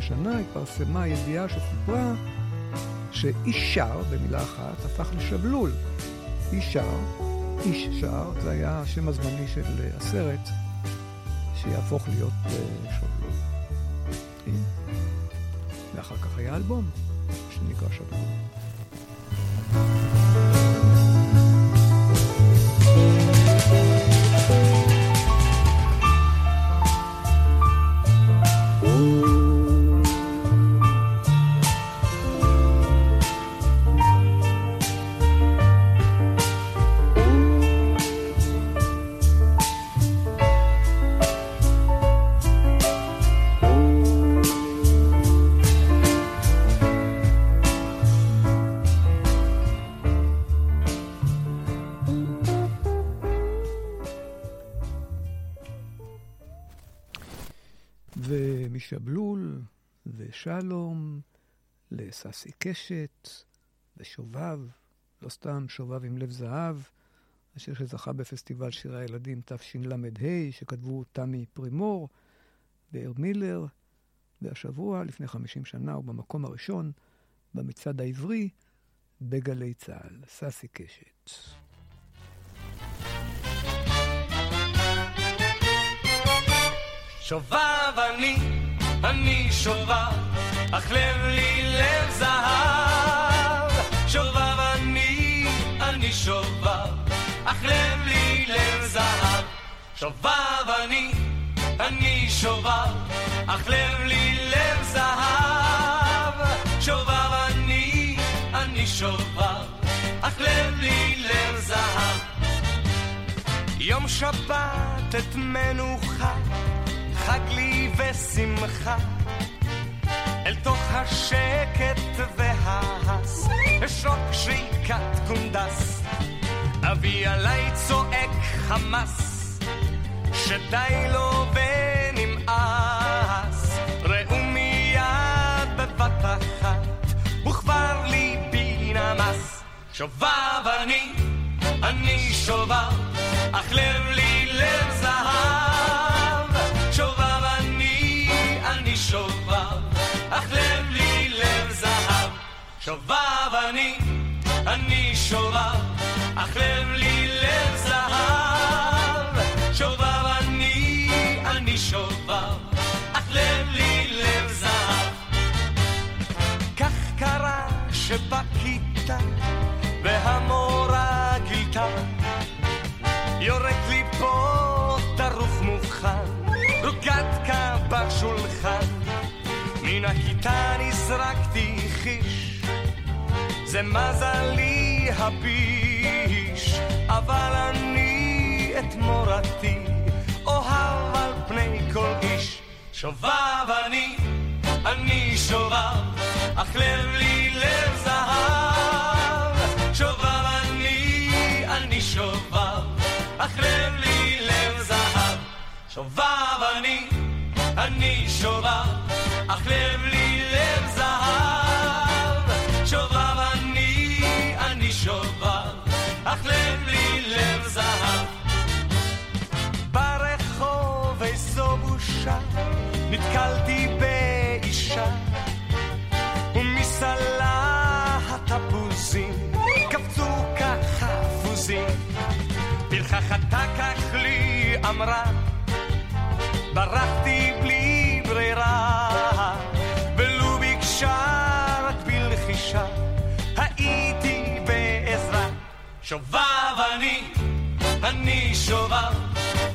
55 שנה התפרסמה ידיעה שסיפרה שאיש שר, במילה אחת, הפך לשבלול. איש שר, איש שר, זה היה השם הזמני של הסרט, שיהפוך להיות אה, שבלול. ואחר כך היה אלבום שנקרא שבלול. ומשבלול ושלום לססי קשת ושובב, לא סתם שובב עם לב זהב, השיר שזכה בפסטיבל שירי הילדים תשל"ה, שכתבו תמי פרימור ואיר מילר, והשבוע, לפני 50 שנה, הוא במקום הראשון במצעד העברי בגלי צה"ל. ססי קשת. שובב אני, אני שובב, אך לב לי לב זהב. שובב אני, אני שובב, אך לב לי לב זהב. שובב אני, אני שובב, אך לב לי לב זהב. שובב אני, אני שובב, אך לב לי לב זהב. יום שבת את מנוחה חג לי ושמחה. אל תוך השקט וההס אשרוק שריקת קונדס. אבי עליי צועק חמס שדי לו ונמאס. ראו מיד בבת אחת וכבר ליבי נמס שובב אני, אני שובב אך לב לי שובב אני, אני שובב, אך לב לי זה מזלי הביש, אבל אני את מורתי אוהב על פני כל איש. שובב אני, אני שובב, אך לב לי לב זהב. שובב אני, אני שובב, אך לב לי לב זהב. שובב אני, אני שובב, אך לב לי לב זהב. אך לב לי לב זהב. ברחוב איזו בושה, נתקלתי באישה, ומסלה התפוזים קפצו כחפוזים. פרחחתה כך לי אמרה, ברחתי בלי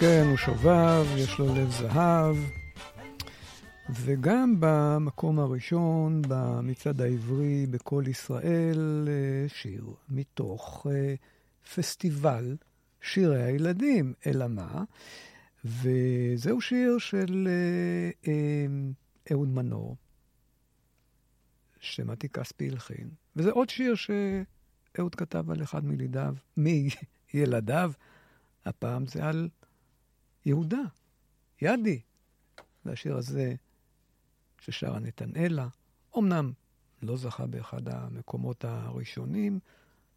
כן, הוא שובב, יש לו לב זהב. וגם במקום הראשון, במצעד העברי בקול ישראל, אה, שיר מתוך אה, פסטיבל שירי הילדים, אלא מה? וזהו שיר של אה, אהוד מנור, שמתי כספי הלחין, וזה עוד שיר שאהוד כתב על אחד מלידיו, מילדיו, הפעם זה על יהודה, ידי. והשיר הזה ששרה נתנאלה, אמנם לא זכה באחד המקומות הראשונים,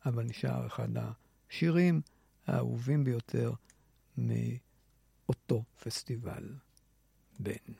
אבל נשאר אחד השירים האהובים ביותר מאותו פסטיבל בן.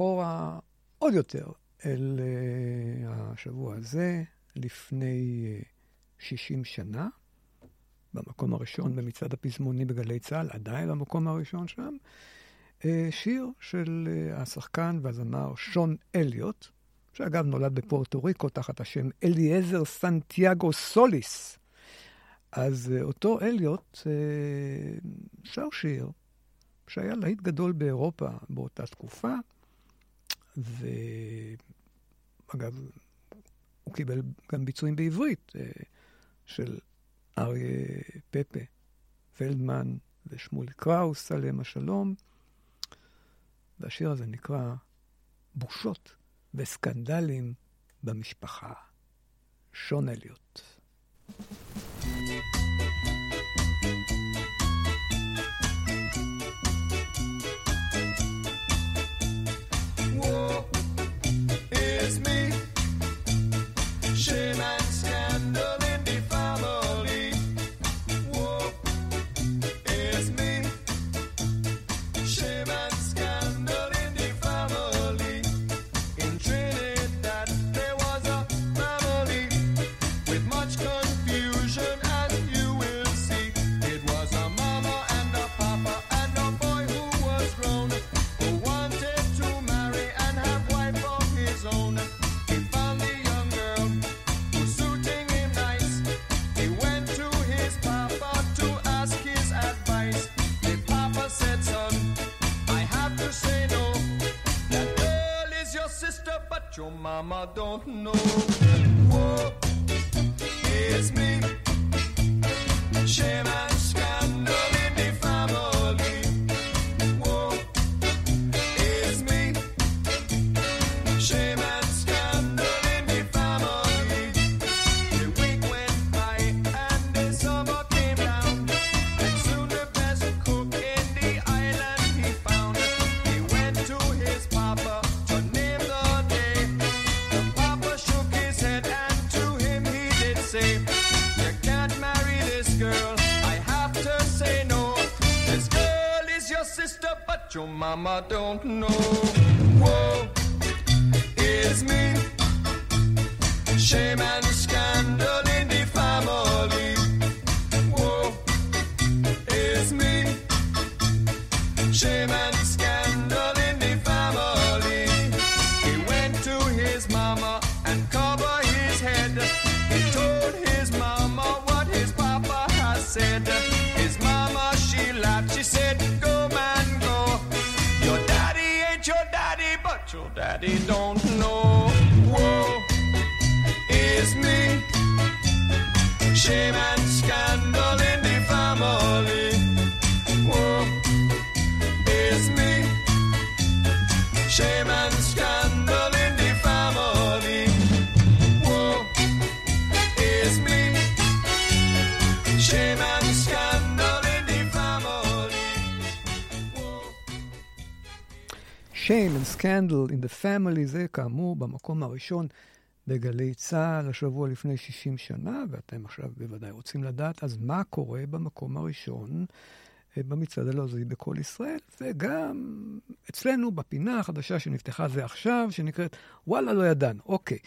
אחורה עוד יותר אל uh, השבוע הזה, לפני uh, 60 שנה, במקום הראשון במצעד הפזמוני בגלי צה"ל, עדיין במקום הראשון שם, uh, שיר של השחקן והזמר שון אליוט, שאגב נולד בפורטו ריקו תחת השם אליעזר סנטיאגו סוליס. אז אותו אליוט שר שיר שהיה להיט גדול באירופה באותה תקופה, ואגב, הוא קיבל גם ביצועים בעברית uh, של אריה פפה, פלדמן ושמולי קראוס, עליהם השלום. והשיר הזה נקרא בושות וסקנדלים במשפחה. שון אליוט. Don't know. Mama don't know. It's me. Shame and scandal in the family. It's me. Shame and scandal in the family. He went to his mama and covered his head. He told his mama what his papa had said. His mama, she laughed. She said, daddy don't Shame and Scandal in the Family, זה כאמור במקום הראשון בגלי צה"ל השבוע לפני 60 שנה, ואתם עכשיו בוודאי רוצים לדעת, אז מה קורה במקום הראשון אה, במצעד הלועזי בכל ישראל, וגם אצלנו בפינה החדשה שנפתחה זה עכשיו, שנקראת וואלה לא ידענו. אוקיי,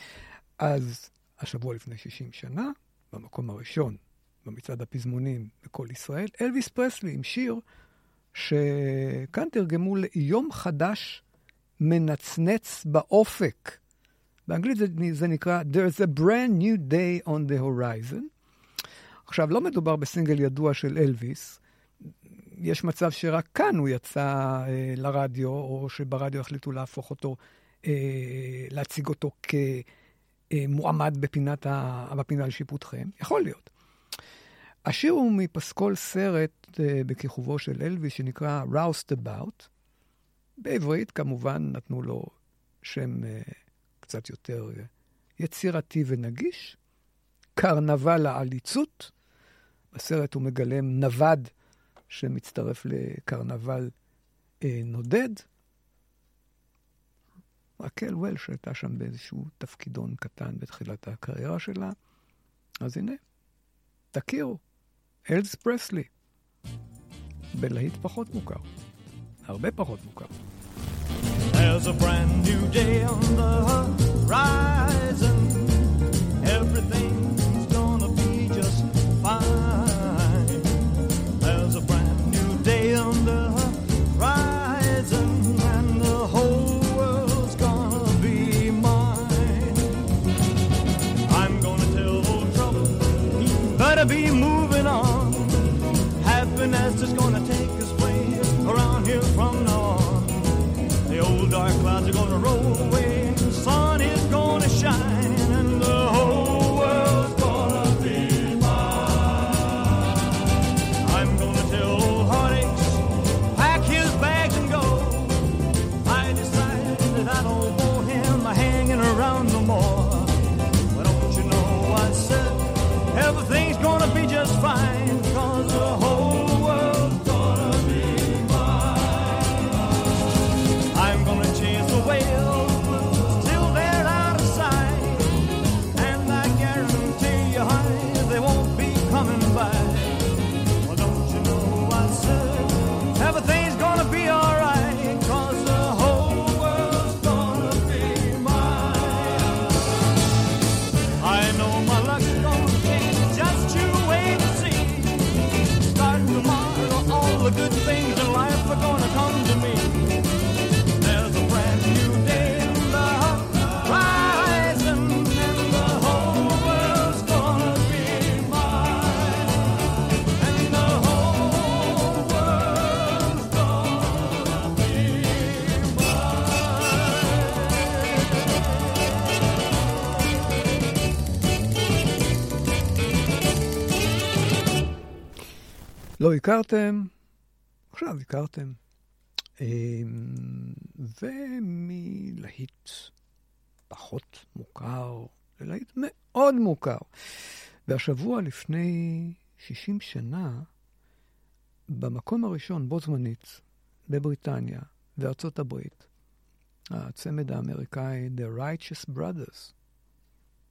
אז השבוע לפני 60 שנה, במקום הראשון במצעד הפזמונים בכל ישראל, אלוויס פרסלי עם שיר שכאן תרגמו ליום חדש מנצנץ באופק. באנגלית זה, זה נקרא There's a brand new day on the horizon. עכשיו, לא מדובר בסינגל ידוע של אלוויס. יש מצב שרק כאן הוא יצא אה, לרדיו, או שברדיו החליטו להפוך אותו, אה, להציג אותו כמועמד בפינת ה, בפינה לשיפוטכם. יכול להיות. השיר הוא מפסקול סרט uh, בכיכובו של אלוויס שנקרא Roused About. בעברית כמובן נתנו לו שם uh, קצת יותר uh, יצירתי ונגיש. קרנבל העליצות. בסרט הוא מגלם נווד שמצטרף לקרנבל uh, נודד. רקל וולש הייתה שם באיזשהו תפקידון קטן בתחילת הקריירה שלה. אז הנה, תכירו. אלס פרסלי. בלהיט פחות מוכר. הרבה פחות מוכר. There's a brand new day on the horizon. Everything's the good things in life are gonna come to me. There's a brand new day in the horizon, and the whole world's gonna be mine. And the whole world's gonna be לא הכרתם, עכשיו הכרתם. אמ, ומלהיט פחות מוכר ללהיט מאוד מוכר. והשבוע לפני 60 שנה, במקום הראשון, בו זמנית, בבריטניה וארצות הברית, הצמד האמריקאי The Righteous Brothers.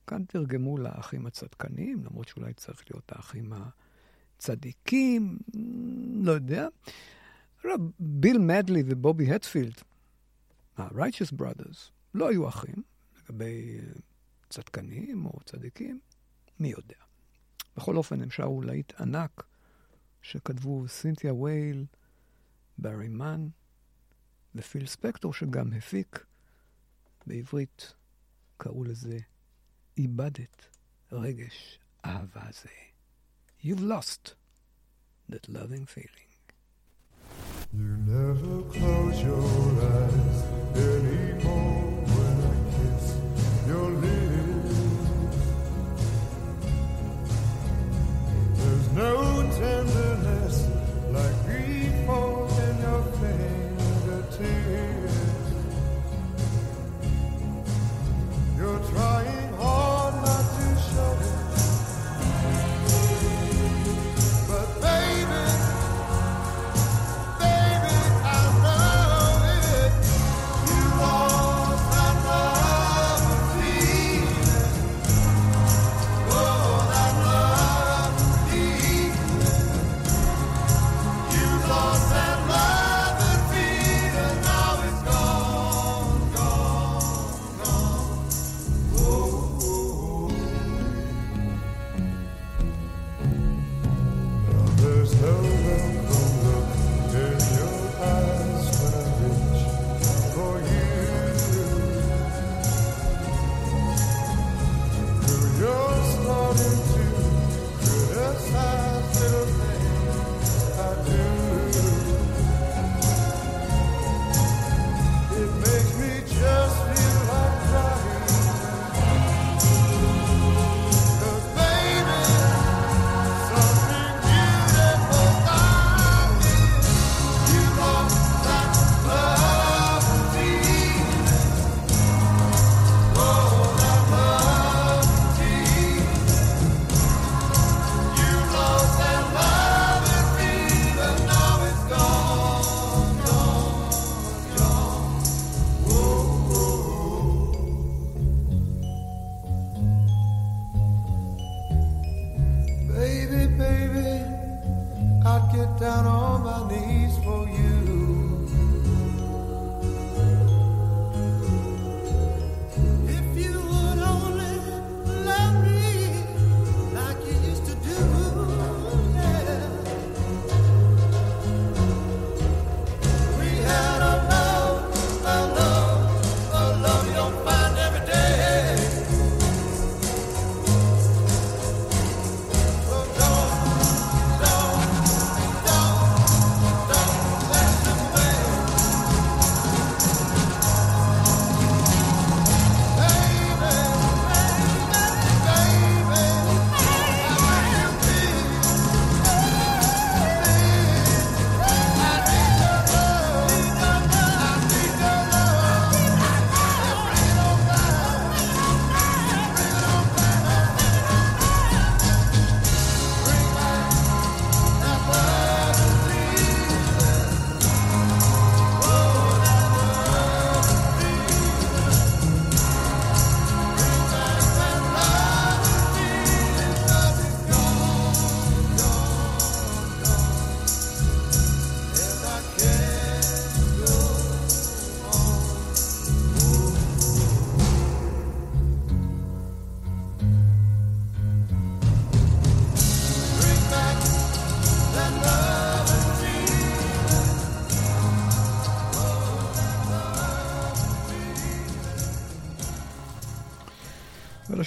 כאן תרגמו לאחים הצדקנים, למרות שאולי צריך להיות האחים הצדיקים, לא יודע. עכשיו, ביל מדלי ובובי הטפילד, ה-Righteous Brothers, לא היו אחים, לגבי אה, צדקנים או צדיקים, מי יודע. בכל אופן, הם שרו להיט ענק שכתבו סינתיה וייל, ברי מן ופיל ספקטור, שגם הפיק. בעברית קראו לזה איבדת רגש אהבה זה. You've lost that loving feeling. You never close your eyes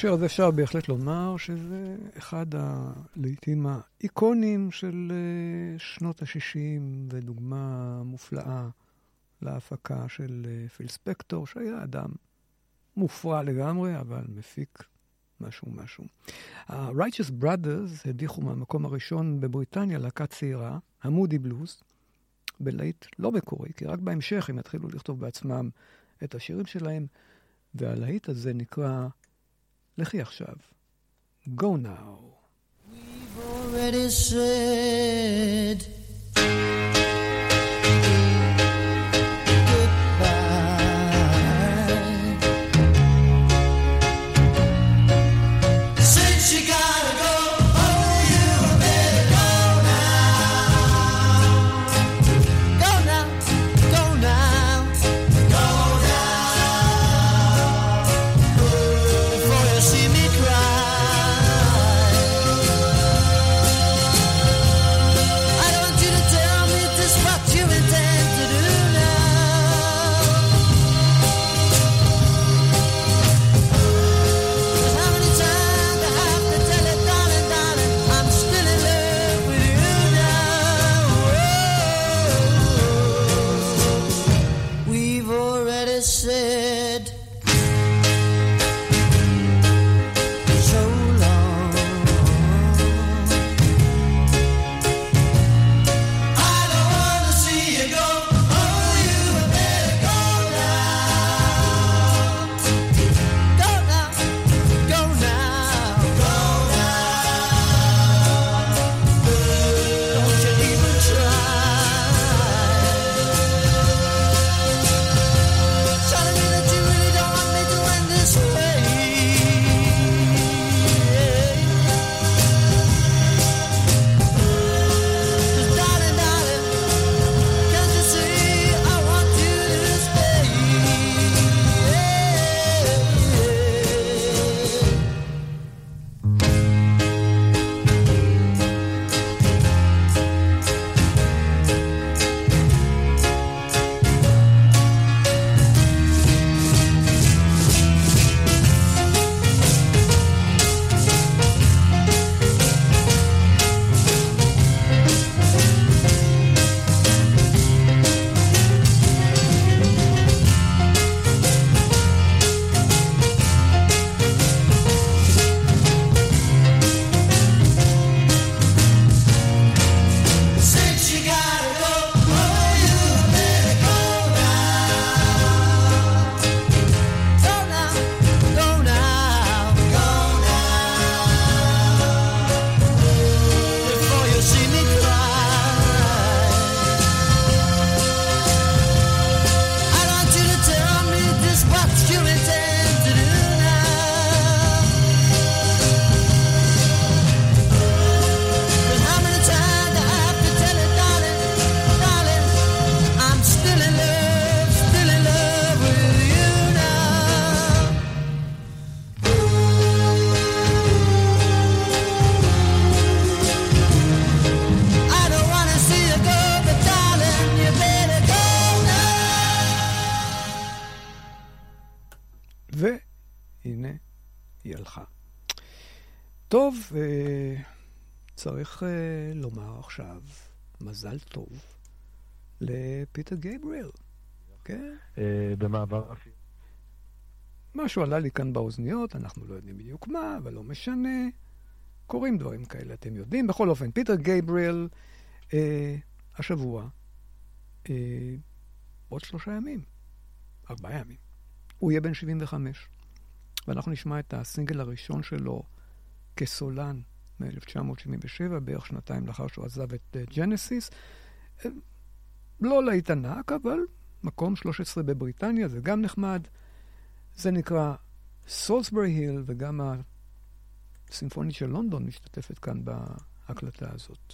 ולשיר הזה אפשר בהחלט לומר שזה אחד הלעיתים האיקונים של אה, שנות ה-60, ודוגמה מופלאה להפקה של אה, פיל ספקטור, שהיה אדם מופרע לגמרי, אבל מפיק משהו משהו. ה-Righteous Brothers הדיחו מהמקום הראשון בבריטניה להקה צעירה, המודי בלוז, בלהיט לא מקורי, כי רק בהמשך הם יתחילו לכתוב בעצמם את השירים שלהם, והלהיט הזה נקרא לכי עכשיו. Go now. already said הנה, היא הלכה. טוב, אה, צריך אה, לומר עכשיו מזל טוב לפיטר גייבריל, כן? אה, במעבר משהו עלה לי כאן באוזניות, אנחנו לא יודעים בדיוק מה, אבל לא משנה. קורים דברים כאלה, אתם יודעים. בכל אופן, פיטר גייבריל, אה, השבוע, אה, עוד שלושה ימים, ארבעה ימים, הוא יהיה בן 75, ואנחנו נשמע את הסינגל הראשון שלו כסולן מ-1977, בערך שנתיים לאחר שהוא עזב את אה, ג'נסיס. אה, לא להיט ענק, אבל מקום 13 בבריטניה, זה גם נחמד. זה נקרא סולסברי היל, וגם הסימפונית של לונדון משתתפת כאן בהקלטה הזאת.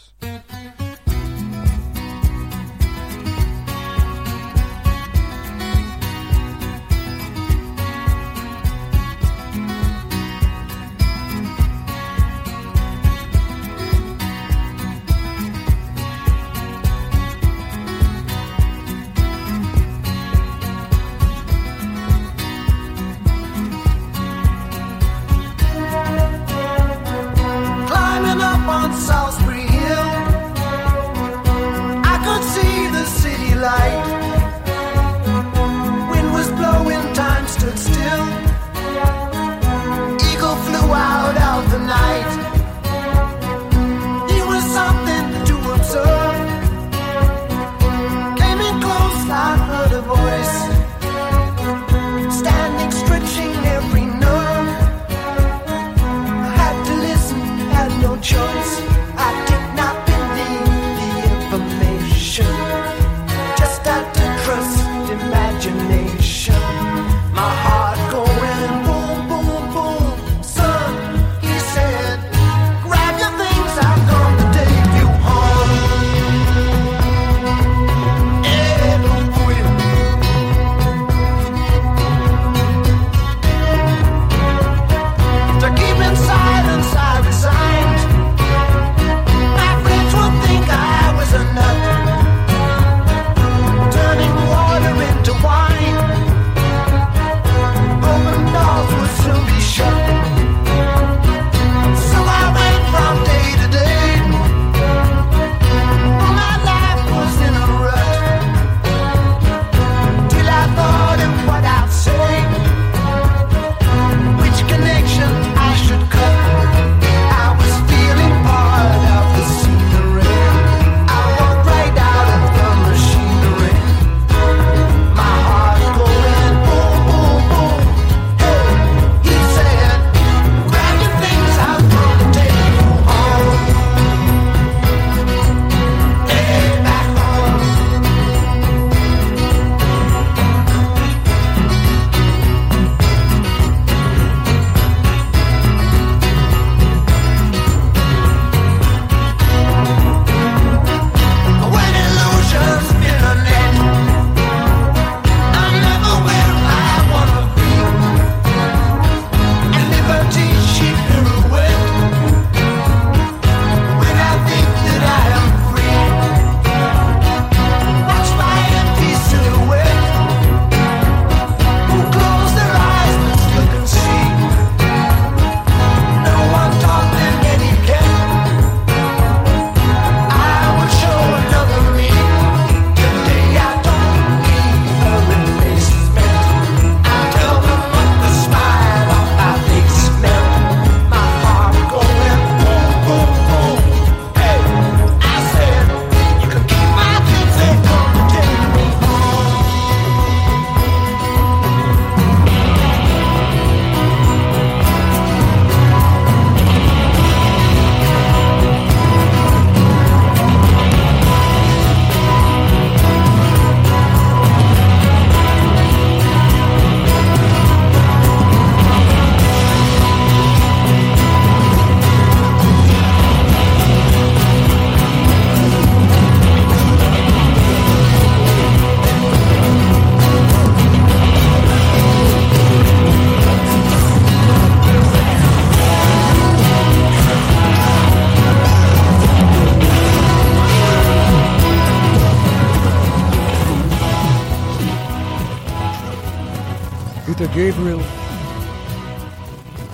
גייבריל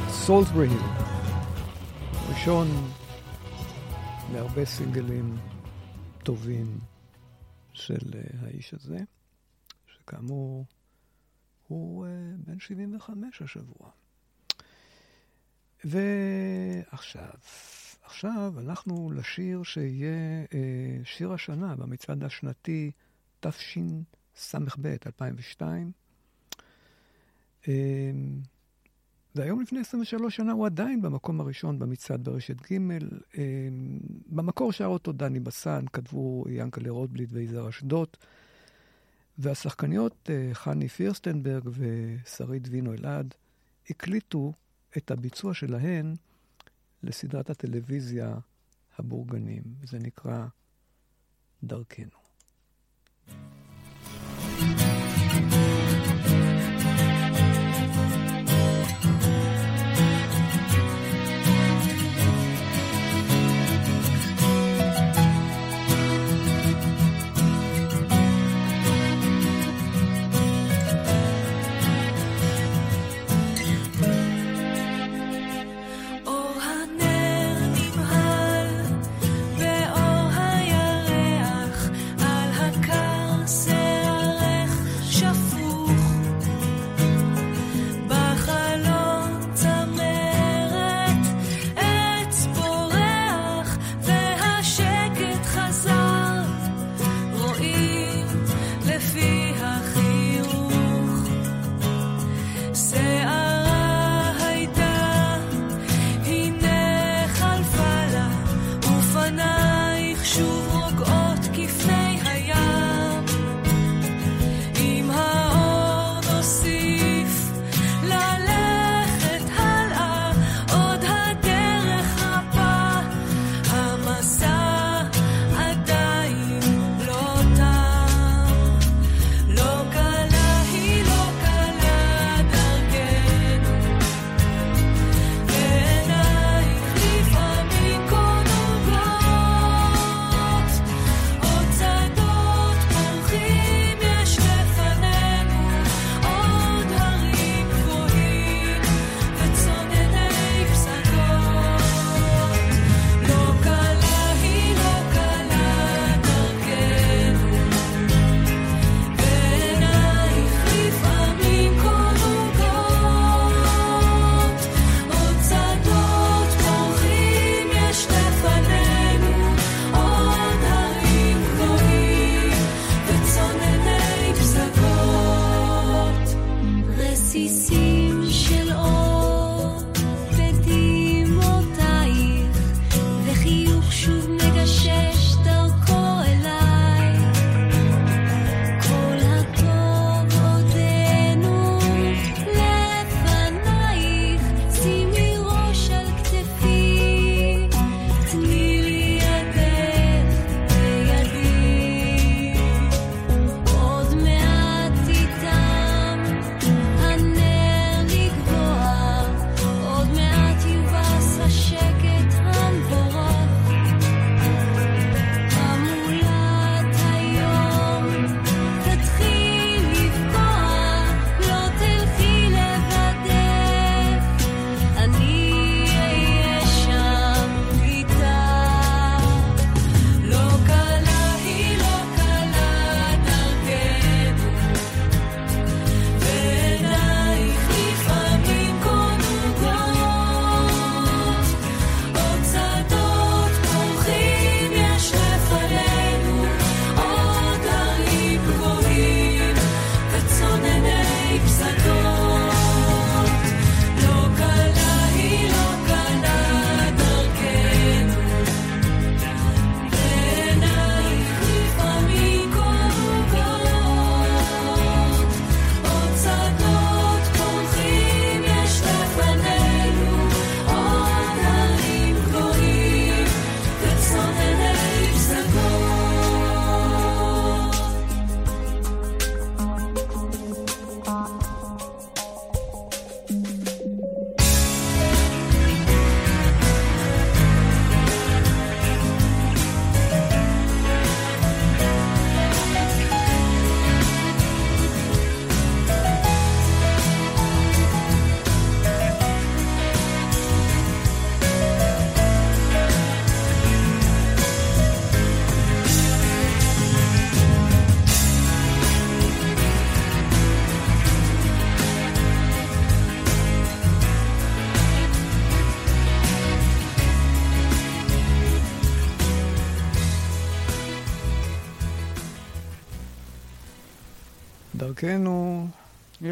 סולסברי היל, ראשון מהרבה סינגלים טובים של אה, האיש הזה, שכאמור הוא אה, בן 75 השבוע. ועכשיו, עכשיו אנחנו לשיר שיהיה אה, שיר השנה במצעד השנתי תשס"ב 2002. אה, והיום לפני 23 שנה הוא עדיין במקום הראשון במצעד ברשת ג'. אה, במקור שר אותו דני בסן, כתבו ינקלה רוטבליט ויזהר אשדוד. והשחקניות אה, חני פירסטנברג ושרית וינו אלעד הקליטו את הביצוע שלהן לסדרת הטלוויזיה הבורגנים. זה נקרא דרכנו.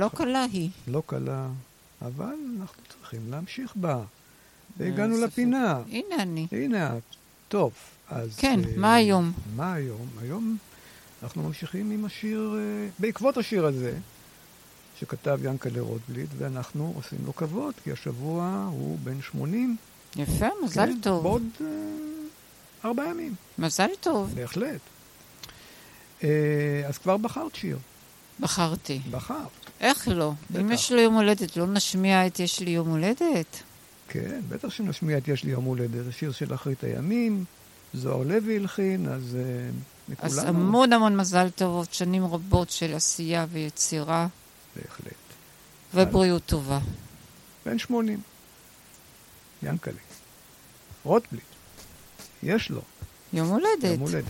לא קלה היא. לא קלה, אבל אנחנו צריכים להמשיך בה. והגענו אין ספק. לפינה. הנה אני. הנה את. טוב, אז... כן, אה, מה היום? מה היום? היום אנחנו ממשיכים עם השיר, אה, בעקבות השיר הזה, שכתב ינקלה רוטבליט, ואנחנו עושים לו כבוד, כי השבוע הוא בן 80. יפה, מזל כן, טוב. בעוד אה, ארבעה ימים, מזל טוב. בהחלט. אה, אז כבר בחרת שיר. בחרתי. בחרת. איך לא? אם בטח. יש לו יום הולדת, לא נשמיע את יש לי יום הולדת? כן, בטח שנשמיע את יש לי יום הולדת. זה שיר של אחרית הימים, זוהר לוי הלחין, אז מכולנו. אז המון המון מזל טוב, עוד שנים רבות של עשייה ויצירה, בהחלט. ובריאות טובה. בן 80. ינקלה. רוטבליט. יש לו יום הולדת. יום הולדת.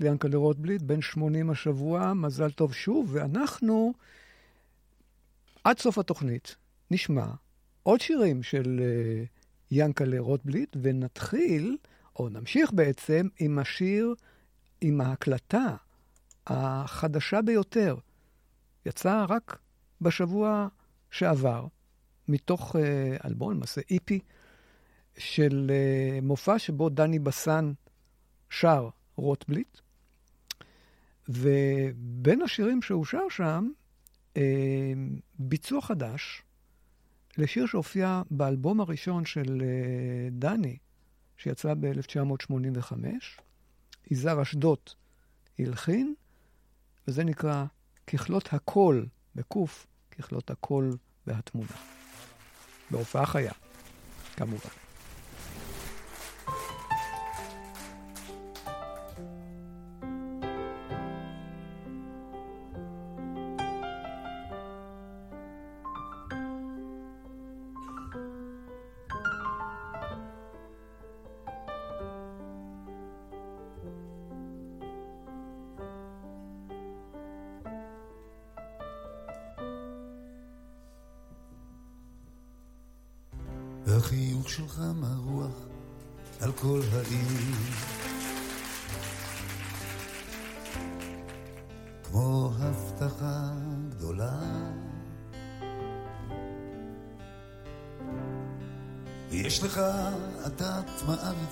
בת לרוטבליט, רוטבליט, בן 80 השבוע, מזל טוב שוב, ואנחנו עד סוף התוכנית נשמע עוד שירים של אה, ינקלה רוטבליט, ונתחיל, או נמשיך בעצם, עם השיר, עם ההקלטה החדשה ביותר. יצאה רק בשבוע שעבר, מתוך אה, אלבון, למעשה איפי, של אה, מופע שבו דני בסן שר רוטבליט, ובין השירים שהוא שר שם, אה, ביצוע חדש לשיר שהופיע באלבום הראשון של אה, דני, שיצא ב-1985, יזהר אשדות הלחין, וזה נקרא ככלות הקול, בקוף, ככלות הקול והתמונה. בהופעה חיה, כמובן.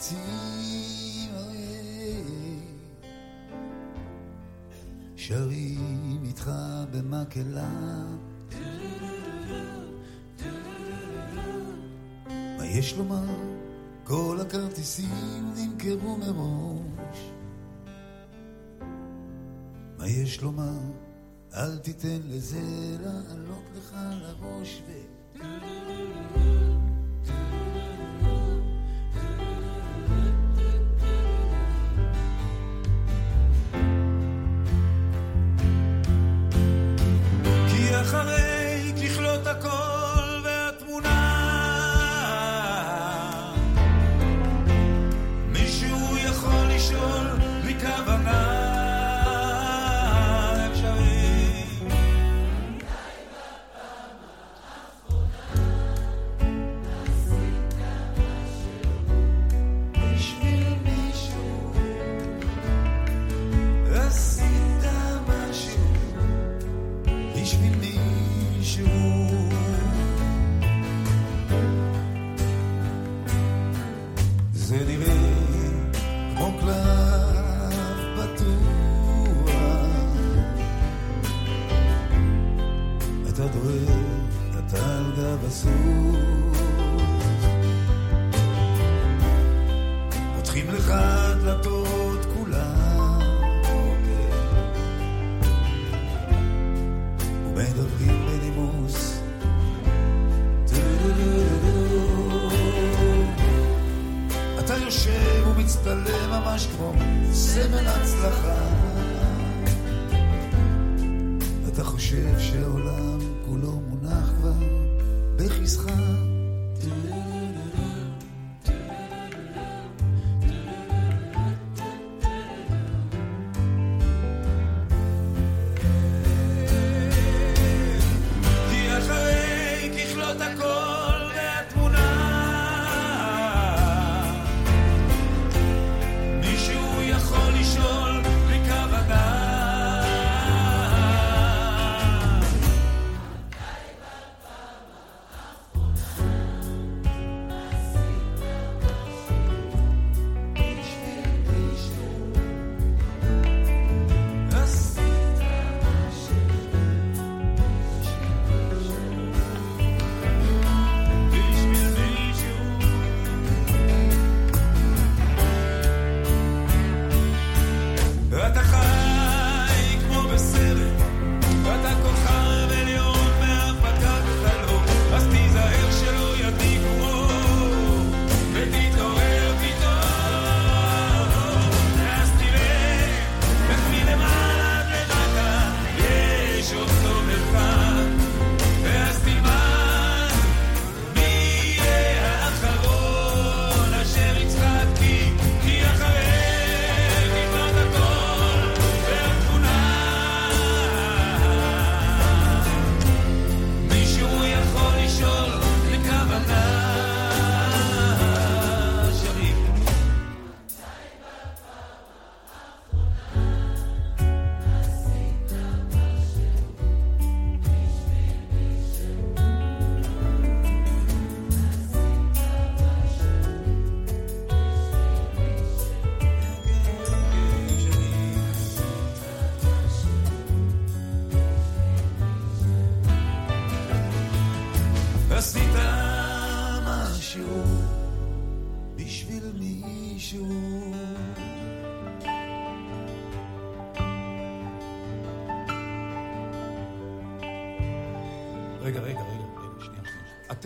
see.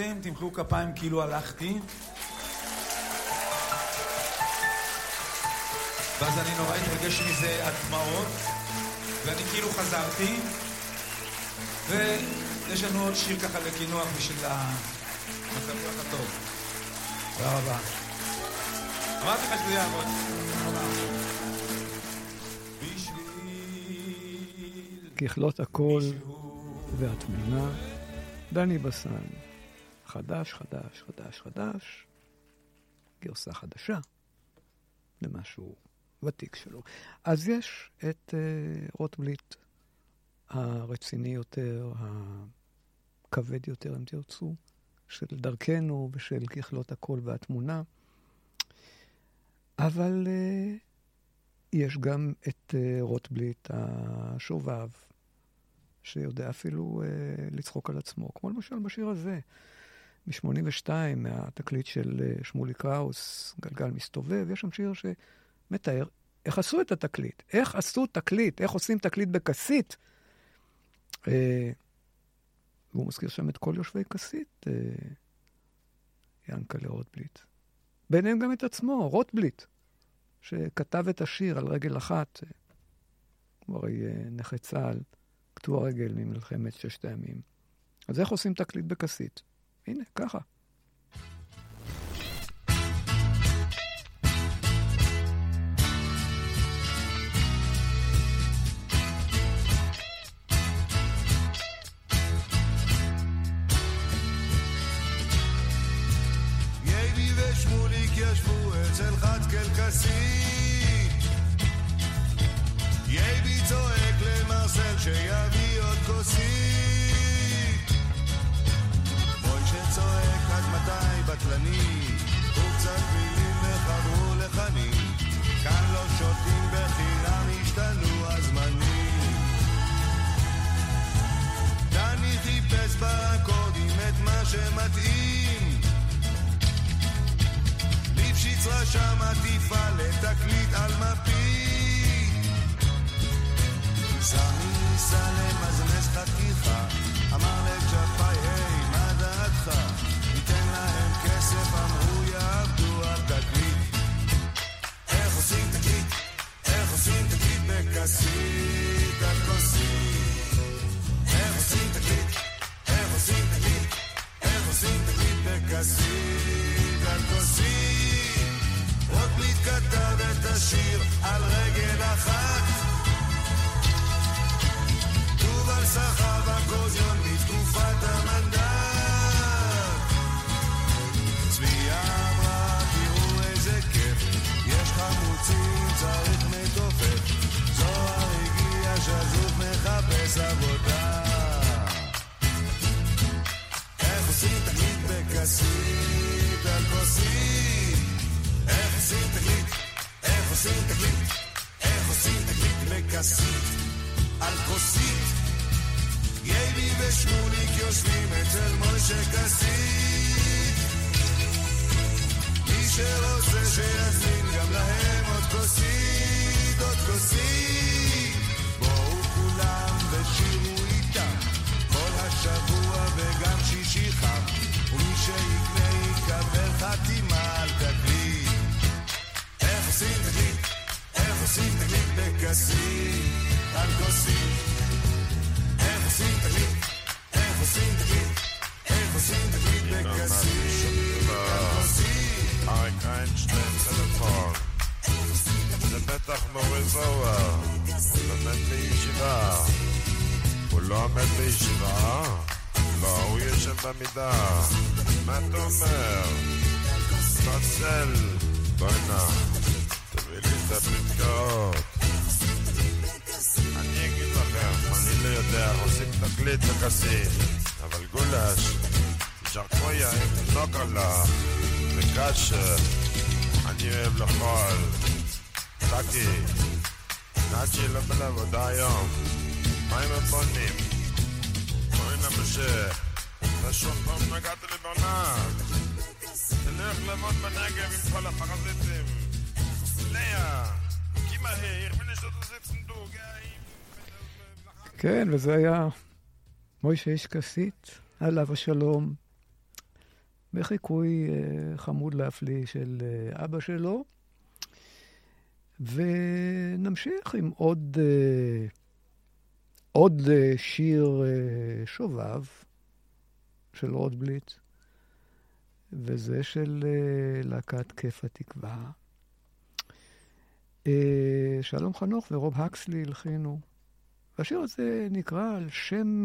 אתם תמחאו כפיים כאילו הלכתי. ואז אני נורא אתרגש מזה עד דמעות, ואני כאילו חזרתי, ויש לנו עוד שיר ככה לקינוח בשביל המצב רוח הטוב. תודה רבה. אמרתי לך שזה יעבוד. ככלות הכל והתמונה, דני בסן, חדש, חדש, חדש, חדש, גרסה חדשה למשהו ותיק שלו. אז יש את uh, רוטבליט הרציני יותר, הכבד יותר, אם תרצו, של דרכנו ושל ככלות הכל והתמונה. אבל uh, יש גם את uh, רוטבליט השובב, שיודע אפילו uh, לצחוק על עצמו, כמו למשל בשיר הזה, מ-82, מהתקליט של uh, שמולי קראוס, גלגל מסתובב, יש שם שיר שמתאר איך עשו את התקליט, איך עשו תקליט, איך עושים תקליט בכסית. Uh, והוא מזכיר שם את כל יושבי כסית, uh, ינקלה רוטבליט. ביניהם גם את עצמו, רוטבליט, שכתב את השיר על רגל אחת, הוא הרי uh, נכה צה"ל, קטוע רגל ממלחמת ששת הימים. אז איך עושים תקליט בכסית? הנה, ככה. ייבי ושמוליק ישבו אצל חצקל כסית מתי בטלני וקצת מילים וחברו לחנים כאן לא שותים בחינם השתנו הזמנים. דני חיפש באקורדים את מה שמתאים. ליפשיץ רשם עטיפה לתקליט על מפית. סמי ניסה למזמז חתיכה אמר לג'פאי היי תקליט בכסית על כוסית איך עושים תקליט איך עושים תקליט איך עושים תקליט בכסית על כוסית רוטבליט כתב את השיר על רגל אחת כתוב על סחב אקורדיון הגיע שזוף מחפש עבודה. איך עושים תקליט בכסית על כוסית? איך עושים תקליט? איך עושים תקליט? איך עושים תקליט בכסית על כוסית? ייבי ושמוליק יושבים אצל משה כסית מי שרוצה שיזמין גם להם עוד כוסית עוד כוסית כל השבוע וגם שישי חם ומי שיקנה יקבל חתימה על תקליט איך עושים תקליט? איך עושים תקליט בכסית? על כוסית איך עושים תקליט? איך עושים תקליט? איך עושים תקליט בכסית? על כוסית אריק איינשטיין טלפון זה בטח מורי זוהר לומד בישיבה הוא לא עומד בישיבה? לא, הוא ישן במידה מה אתה אומר? מתנצל בואי נא תביא לי את הפתקאות אני אגיד לכם, אני לא יודע עושים תקליט בכסית אבל גולש ז'רקויה עם נוקלה וקשה אני אוהב לאכול טאקי נאצ'י לא בעבודה היום מים ובונים. קוראים לה בשל. ושופם נגעת לבונה. תלך לבון בנגב עם כל הפרזיטים. לאה, קימה העיר ולשתות איזה צנדוג. כן, וזה היה מוישה איש כסית, עליו השלום, בחיקוי אה, חמוד להפליא של אה, אבא שלו. ונמשיך עם עוד uh, עוד אה, שיר אה, שובב של רוטבליט, וזה של אה, להקת כיף התקווה. שלום חנוך ורוב הקסלי הלחינו. והשיר הזה נקרא על שם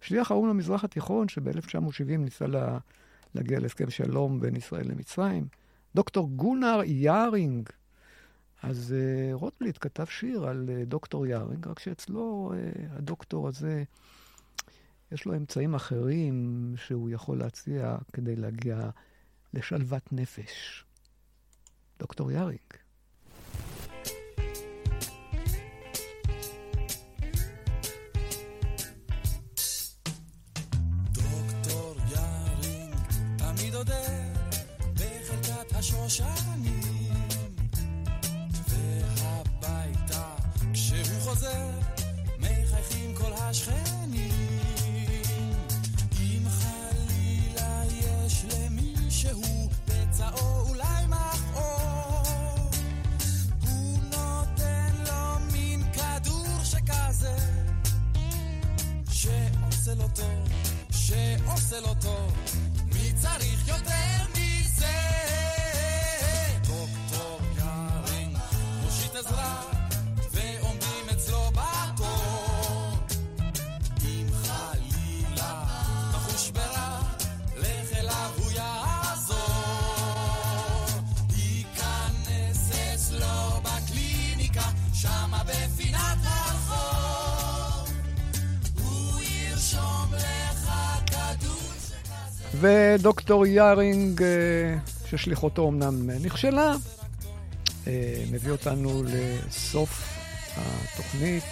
שליח האו"ם למזרח התיכון, שב-1970 ניסה לה, להגיע להסכם שלום בין ישראל למצרים, דוקטור גונר יארינג. אז uh, רוטבליט כתב שיר על uh, דוקטור יארינג, רק שאצלו uh, הדוקטור הזה, יש לו אמצעים אחרים שהוא יכול להציע כדי להגיע לשלוות נפש. דוקטור יארינג. דוקטור יארינג תמיד עודר בחלקת השושנים חוזר מחייכים כל השכנים. אם חלילה יש למישהו פצע או אולי מכאוב הוא נותן לו מין כדור שכזה שעושה לו טוב, שעושה לו טוב, מי צריך יותר ודוקטור יארינג, אה, ששליחותו אמנם נכשלה, אה, מביא אותנו לסוף התוכנית,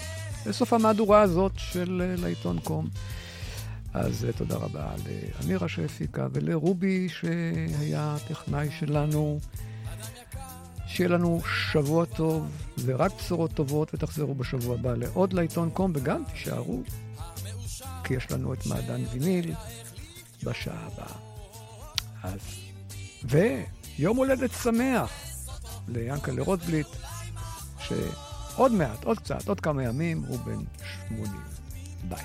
לסוף המהדורה הזאת של אה, לעיתון קום. אז תודה רבה לאמירה שהפיקה ולרובי שהיה הטכנאי שלנו. שיהיה לנו שבוע טוב ורק בשורות טובות ותחזרו בשבוע הבא לעוד לעיתון קום וגם תישארו כי יש לנו את מעדן ויניל בשעה הבאה. אז, ויום הולדת שמח ליענקלה רוטבליט, שעוד מעט, עוד קצת, עוד כמה ימים, הוא בן 80. ביי.